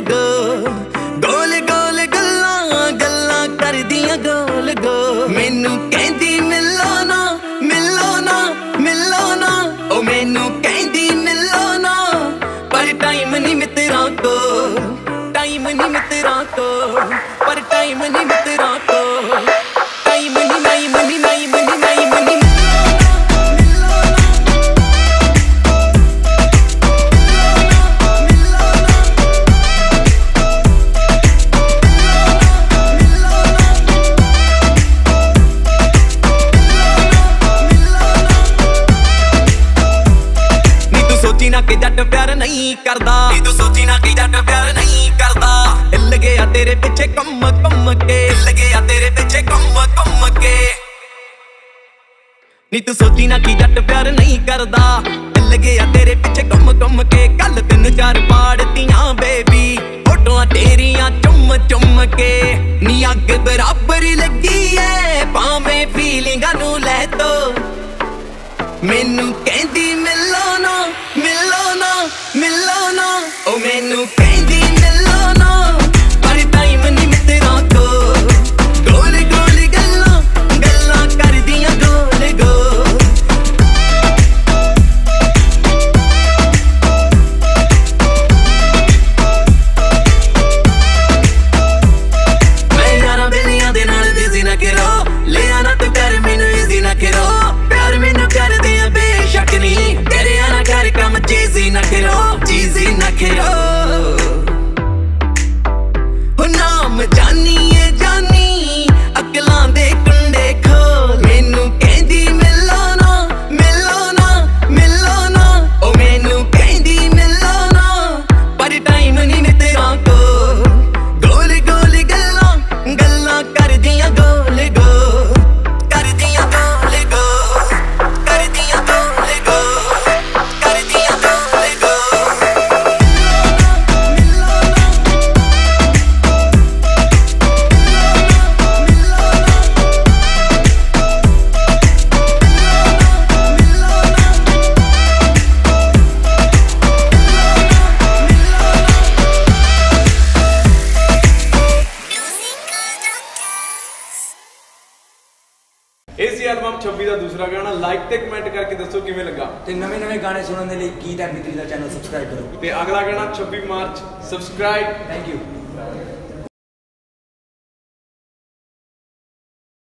ਗੋਲ ਗੋਲ ਗੋਲ ਗੋਲ ਗੱਲਾਂ ਗੱਲਾਂ ਕਰਦੀਆਂ ਗੋਲ ਗੋ। ਮੈਨੂੰ ਕਹਿੰਦੀ, ਮਿਲੋ ਨਾ ਮਿਲੋ ਨਾ ਮਿਲੋ ਨਾ। ਉਹ ਮੈਨੂੰ ਕਹਿੰਦੀ, ਮਿਲੋ ਨਾ। ਪਰ ਟਾਈਮ ਨਹੀਂ ਮਿੱਤਰਾਂ ਕੋ ਟਾਈਮ ਨਹੀਂ ਮਿੱਤਰਾਂ ਕੋ ਪਰ ਟਾਈਮ ਨਹੀਂ ਮਿੱਤਰਾਂ ਕੋ ਸੋਚੀ ਨਾ ਕਿ ਜੱਟ ਪਿਆਰ ਨਹੀਂ ਕਰਦਾ। ਨੀ ਤੂੰ ਸੋਚੀ ਨਾ ਕਿ ਜੱਟ ਪਿਆਰ ਨਹੀਂ ਕਰਦਾ। ਹਿੱਲ ਤੇਰੇ ਪਿੱਛੇ ਕੰਮ ਕੰਮ ਕੇ। ਹਿੱਲ ਤੇਰੇ ਪਿੱਛੇ ਕੰਮ ਕੰਮ ਕੇ। ਨੀ ਤੂੰ ਸੋਚੀ ਨਾ ਕਿ ਜੱਟ ਪਿਆਰ ਨਹੀਂ ਕਰਦਾ। ਹਿੱਲ ਤੇਰੇ ਪਿੱਛੇ ਕੰਮ ਕੰਮ ਕੇ। ਕੱਲ ਤਿੰਨ ਚਾਰ ਪਾੜਤੀਆਂ ਬੇਬੀ। ਫੋਟੋਆਂ ਤੇਰੀਆਂ ਚੁੰਮ ਚੁੰਮ ਕੇ। ਨੀ ਅੱਗ ਬਰਾਬਰ ਲੱਗੀ ਐ ਭਾਵੇਂ ਫੀਲਿੰਗਾਂ ਨੂੰ ਲੈ ਤੋ। ਮੈਨੂੰ ਕਹਿੰਦੀ ਚੀਜ਼ੀ ਨਾ ਕਰੋ ਇਹ ਸੀ ਐਲਬਮ 26 ਦਾ ਦੂਸਰਾ ਗਾਣਾ ਲਾਈਕ ਤੇ ਕਮੈਂਟ ਕਰਕੇ ਦੱਸੋ ਕਿਵੇਂ ਲੱਗਾ। ਤੇ ਨਵੇਂ ਨਵੇਂ ਗਾਣੇ ਸੁਣਨ ਦੇ ਲਈ ਗੀਤ ਐਮਪੀ3 ਦਾ ਚੈਨਲ ਸਬਸਕ੍ਰਾਈਬ ਕਰੋ। ਤੇ ਅਗਲਾ ਗਾਣਾ 26 ਮਾਰਚ ਸਬਸਕ੍ਰਾਈਬ ਥੈਂਕ ਯੂ